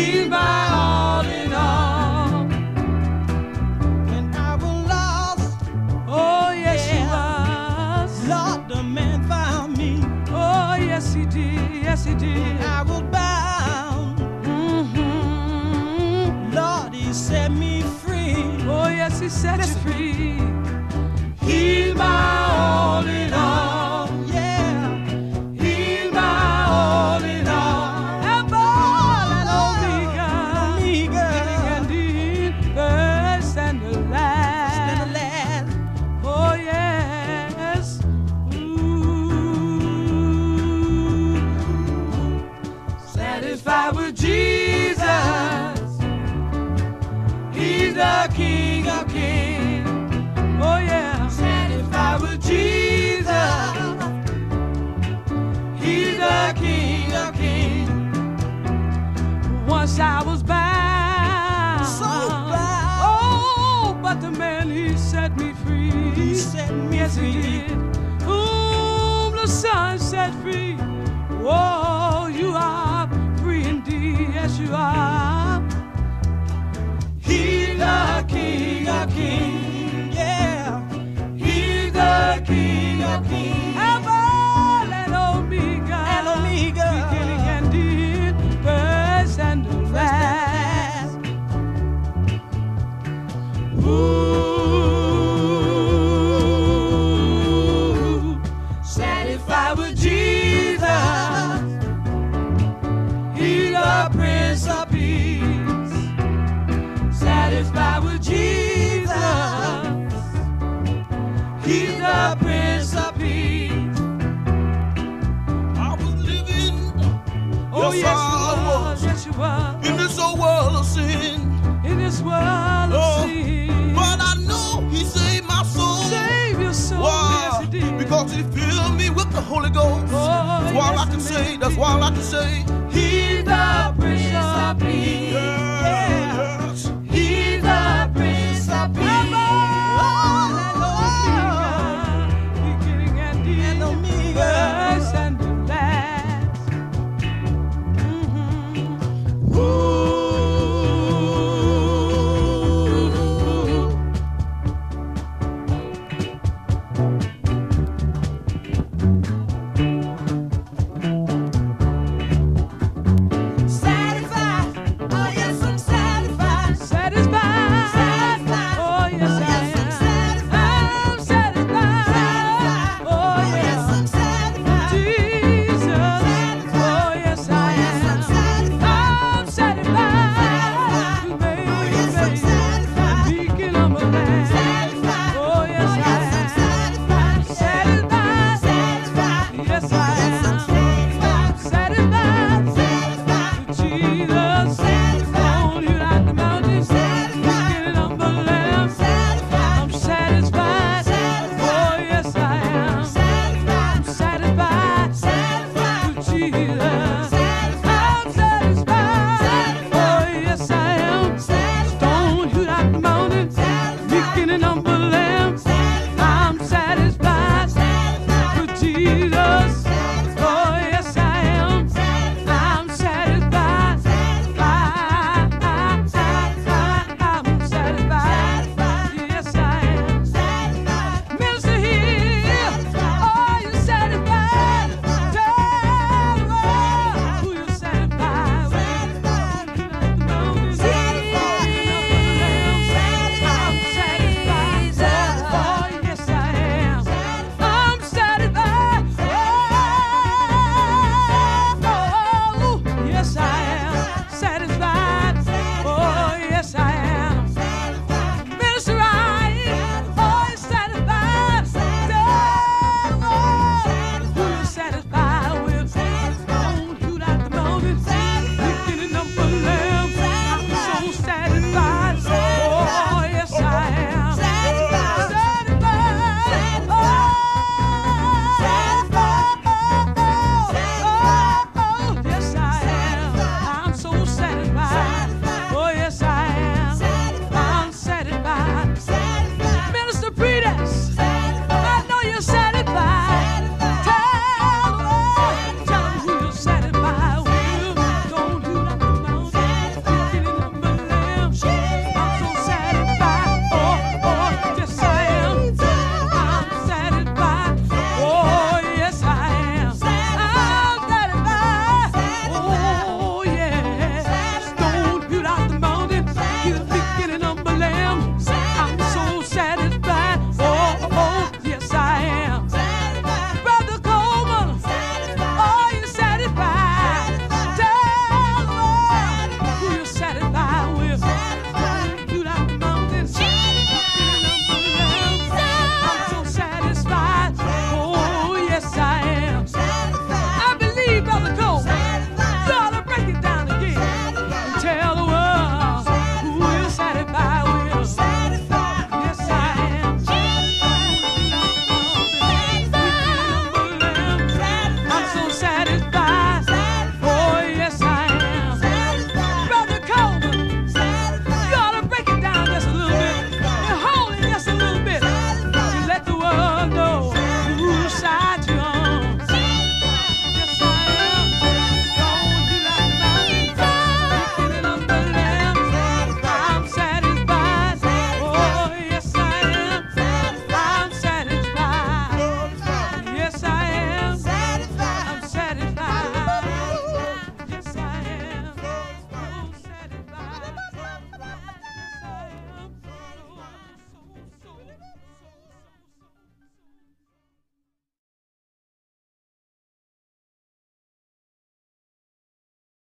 He's my all in all. When I was lost, Oh, yes, Yeah. was. Lord, the man found me. Oh, yes, he did. Yes, he did. I was bound. hmm Lord, he set me free. Oh, yes, he set you free. He's my all in all. He set me yes, free. he did. Whom the Son set free. Whoa, you are free indeed. Yes, you are. He's the King of Kings. Oh, Yes, yes, you was. was. Yes, you was. in this old world of sin, In this world of Oh, sin. but I know He saved my soul. Save your soul. Why? Yes, he did. Because He filled me with the Holy Ghost. Oh, That's all I can say. That's all I can say. vida.